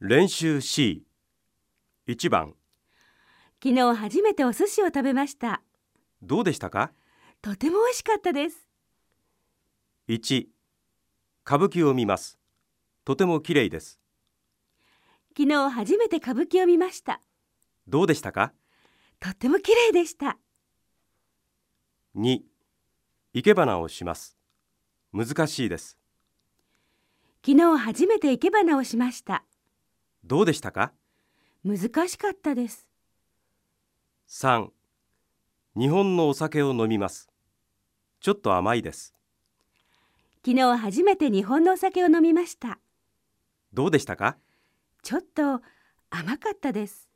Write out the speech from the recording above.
練習 C1 番昨日初めてお寿司を食べました。どうでしたか？とても美味しかったです。1歌舞伎を見ますとても綺麗です昨日初めて歌舞伎を見ました。どうでしたか？とっても綺麗でした。2生け花をします難しいです昨日初めて生け花をしました。どうでしたか？難しかったです。3日本のお酒を飲みますちょっと甘いです昨日初めて日本のお酒を飲みました。どうでしたか？ちょっと甘かったです。